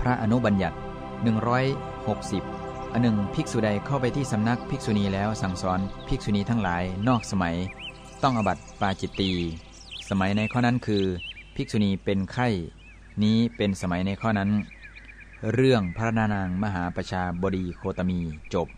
พระอนุบัญญัติ 160อันหนึ่งภิกษุใดเข้าไปที่สำนักภิกษุณีแล้วสั่งสอนภิกษุณีทั้งหลายนอกสมัย ต้องอบัติปาจิตตีสมัยในข้อนั้นคือ ภิกษุณีเป็นไข้ นี้เป็นสมัยในข้อนั้น เรื่องพระนานางมหาประชาบดีโคตมีจบ